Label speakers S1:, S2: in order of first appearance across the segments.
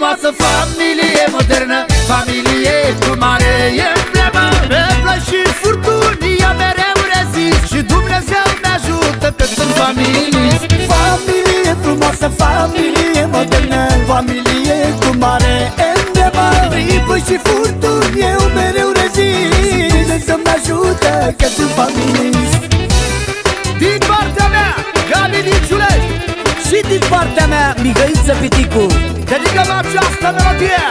S1: frumoasă familie modernă. Familie cu mare emblemă Peplă și furtuni, ea mereu rezist. Și Dumnezeu ne ajută că sunt familii.
S2: Familie frumoasă, familie modernă. Familie cu mare emblemă Ripă și furtuni, eu mereu rezist. Dumnezeu ne ajută că sunt familii.
S1: Din partea mea, Gabi din Ciulești
S2: Și din partea mea, Mihăiță Piticu.
S1: Dedicăm această melodie.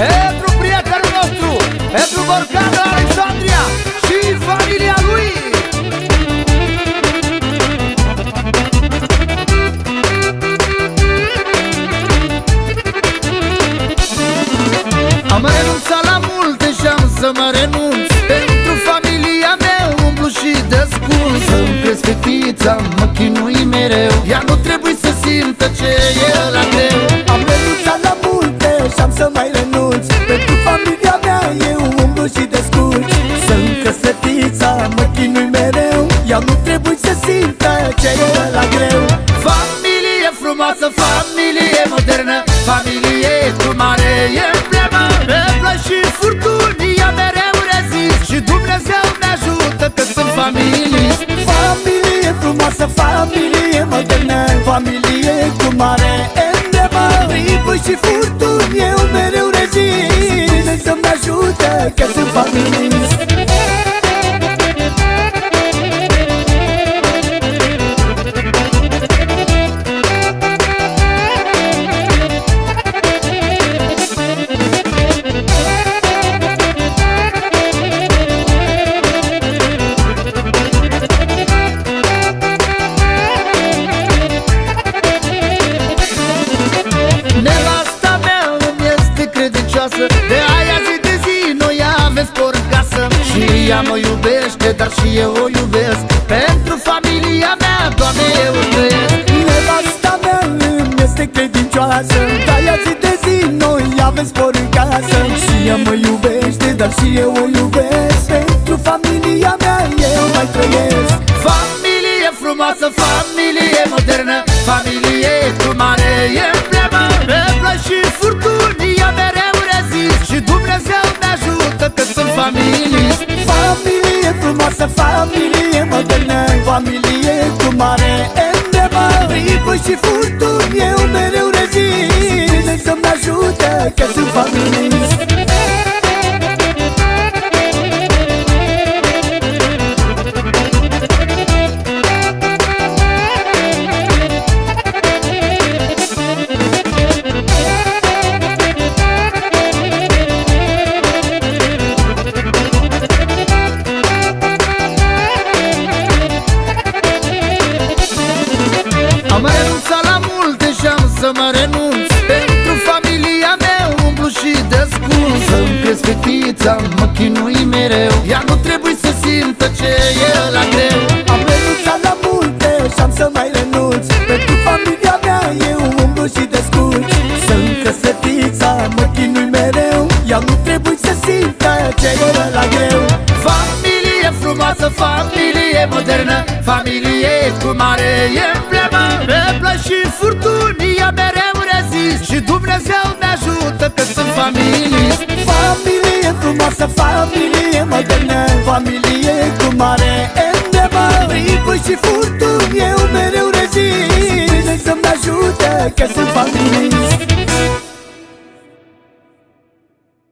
S1: Pentru prietenul nostru Pentru Borcanul Alexandria Și familia lui. Am renunțat la multe și am să mă mereu Ea nu trebuie să simtă ce e la greu. Familie frumoasă, familie modernă Familie cu mare emblemă. Peplă și furtuni, ea mereu rezist Și Dumnezeu ne ajută că sunt familii
S2: Familie frumoasă, familie modernă Familie cu mare emblemă. Ripă și furtuni, eu mereu rezist Dumnezeu-mi ajută că sunt familii
S1: credincioasă De aia zi de zi noi avem spor în casă. Și ea mă iubește, dar și eu o iubesc. Pentru familia mea, Doamne, eu trăiesc.
S2: Nevasta mea îmi este credincioasă. De-aia zi de zi noi avem spor în casă. Și ea mă iubește, dar și eu o iubesc
S1: Familie cu mare emblemă
S2: Ripă și furtuni, eu mereu rezist. Dumnezeu-mi ajută că sunt familii
S1: descurs Să-mi cresc fetița, mă chinui mereu. Ea nu trebuie să simtă ce e la greu.
S2: Am renunțat la multe și am să mai renunț. Pentru familia mea eu umblu și descurc Să-mi cresc fetița, mă chinui mereu. Ea nu trebuie să simtă ce e la greu.
S1: Familie frumoasă, familie modernă. Familie cu mare emblemă. Peplă și furtuni, ea mereu rezist. Și Dumnezeu ne ajută că sunt familii
S2: Familie frumoasă, familie modernă Familie cu mare emblemă Ripă și furtuni, eu mereu rezist. Dumnezeu-mi ajută că sunt familie